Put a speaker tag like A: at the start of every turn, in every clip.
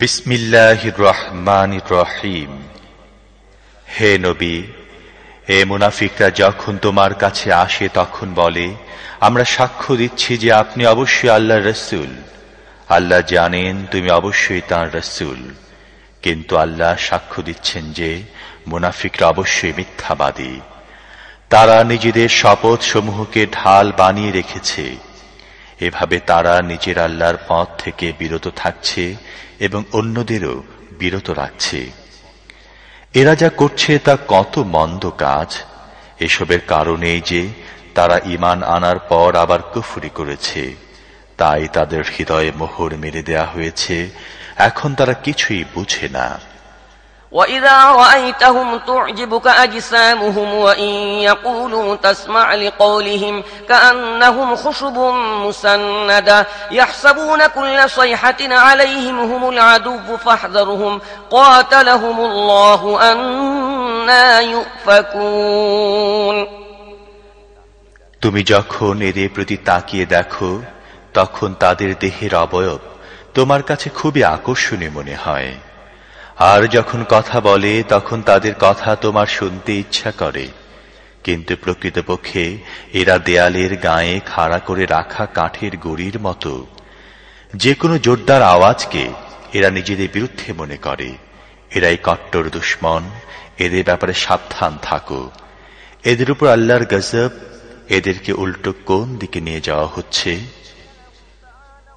A: বিসমিল্লাহ রহমান রহিম হে নবী এ মুনাফিকরা যখন তোমার কাছে আসে তখন বলে আমরা সাক্ষ্য দিচ্ছি যে আপনি অবশ্যই আল্লাহ রসুল আল্লাহ জানেন তুমি অবশ্যই তাঁর রসুল কিন্তু আল্লাহ সাক্ষ্য দিচ্ছেন যে মুনাফিকরা অবশ্যই মিথ্যাবাদী তারা নিজেদের শপথসমূহকে ঢাল বানিয়ে রেখেছে এভাবে তারা নিজের আল্লাহর পথ থেকে বিরত থাকছে এবং অন্যদেরও বিরত রাখছে এরা যা করছে তা কত মন্দ কাজ এসবের কারণেই যে তারা ইমান আনার পর আবার কুফুরি করেছে তাই তাদের হৃদয়ে মোহর মেরে দেয়া হয়েছে এখন তারা কিছুই বুঝে না
B: وإذا رأيتهم تعجبك أجسامهم وإن يقولوا تسمع لقولهم كأنهم خشب مسندة يحسبون كل صيحة عليهم هم العدو فاحذرهم قاتلهم الله أنا يؤفكون
A: তুমি যখন এদের প্রতি তাকিয়ে দেখো তখন তাদের দেহের অবয়ব তোমার কাছে খুবই আকর্ষণীয় মনে হয় আর যখন কথা বলে তখন তাদের কথা তোমার শুনতে ইচ্ছা করে কিন্তু প্রকৃতপক্ষে এরা দেয়ালের গায়ে খাড়া করে রাখা কাঠের গড়ির মতো যে কোনো জোরদার আওয়াজকে এরা নিজেদের বিরুদ্ধে মনে করে এরাই কট্টর দুশ্মন এদের ব্যাপারে সাবধান থাকো এদের উপর আল্লাহর গজব এদেরকে উল্টো কোন দিকে নিয়ে যাওয়া হচ্ছে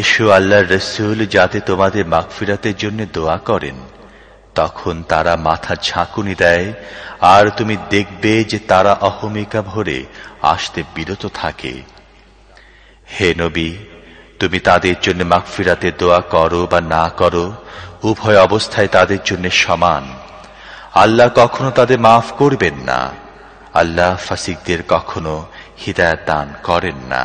A: এসো আল্লাহর রসুল যাতে তোমাদের মাগফিরাতের জন্য দোয়া করেন তখন তারা মাথা ঝাঁকুনি দেয় আর তুমি দেখবে যে তারা অহমিকা ভরে আসতে বিরত থাকে হে নবী তুমি তাদের জন্য মাগফিরাতে দোয়া করো বা না করো উভয় অবস্থায় তাদের জন্য সমান আল্লাহ কখনো তাদের মাফ করবেন না আল্লাহ ফাসিকদের কখনো হৃদায়ত দান করেন না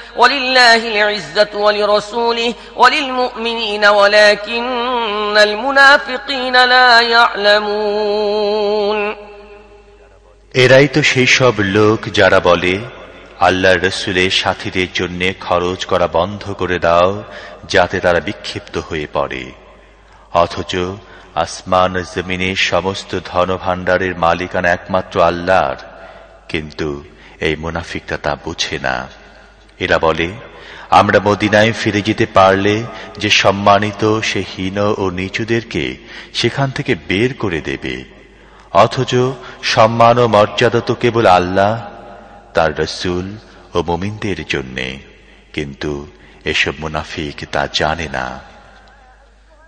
B: ولله العزة ولرسوله وللمؤمنين ولكن المنافقين لا يعلمون
A: এরাই তো সেই সব লোক যারা বলে আল্লাহ রসুলের সাথীদের জন্য খরচ করা বন্ধ করে দাও যাতে তারা বিক্ষিপ্ত হয়ে পড়ে অথচ আসমান জমিনের সমস্ত ধনভাণ্ডারের মালিকানা একমাত্র আল্লাহর কিন্তু এই মুনাফিকটা তা বুঝে না এরা বলে আমরা মদিনায় ফিরে যেতে পারলে যে সম্মানিত সে হীন ও নিচুদেরকে সেখান থেকে বের করে দেবে অথচ সম্মান ও মর্যাদা তো কেবল আল্লাহ তার রসুল ও মোমিনদের জন্যে কিন্তু এসব মুনাফিক তা জানে না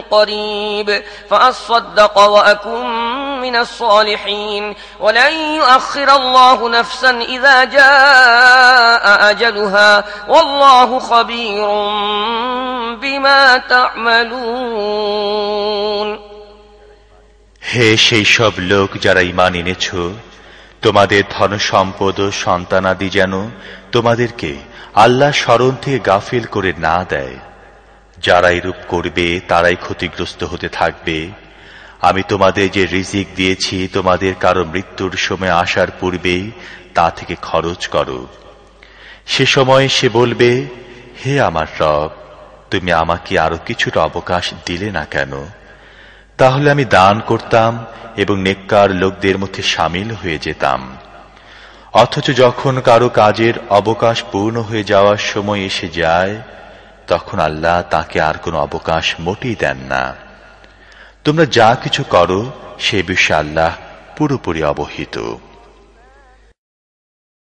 B: قريب فأصدق وأكن من الصالحين ولن يؤخر الله نفسا إذا جاء أجلها والله خبير بما تعملون
A: হে সেই সব লোক যারা ইমান এনেছ তোমাদের ধন সম্পদ ও সন্তানাদি যেন তোমাদেরকে আল্লাহ স্মরণ থেকে গাফিল করে না দেয় যারা এরূপ করবে তারাই ক্ষতিগ্রস্ত হতে থাকবে আমি তোমাদের যে রিজিক দিয়েছি তোমাদের কারো মৃত্যুর সময় আসার পূর্বেই তা থেকে খরচ করো সে সময় সে বলবে হে আমার রব তুমি আমাকে আরো কিছুটা অবকাশ দিলে না কেন তাহলে আমি দান করতাম এবং নেককার লোকদের মধ্যে সামিল হয়ে যেতাম অথচ যখন কারো কাজের অবকাশ পূর্ণ হয়ে যাওয়ার সময় এসে যায় তখন আল্লাহ তাকে আর কোনো অবকাশ মোটেই দেন না তোমরা যা কিছু করো সে বিষয়ে আল্লাহ পুরোপুরি অবহিত